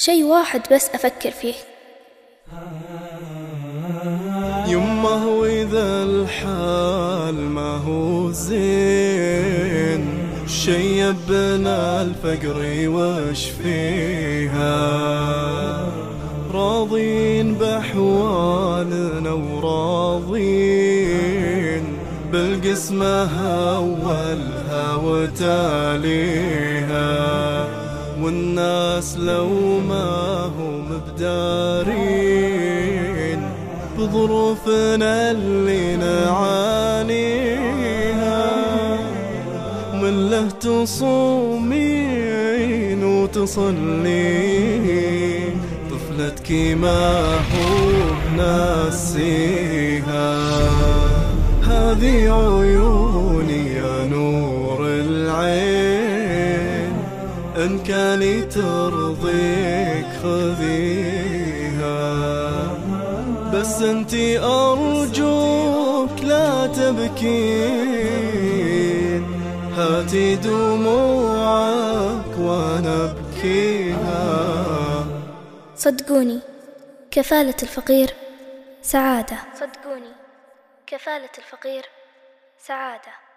شي واحد بس أفكر فيه. يمه وإذا الحال ما هو زين شيبنا الفقر وش فيها. راضين بأحوالنا وراضين بالقسمة أولها وتاليها. والناس لو ما هم بدارين بظروفنا اللي نعانيها. من له تصومين وتصلين طفلتك ما هو ناسيها. هذه عيوني إن كان ترضيك خذيها. بس انتي أرجوك لا تبكين. هاتي دموعك وأنا ابكيها صدقوني كفالة الفقير سعادة. صدقوني كفالة الفقير سعادة.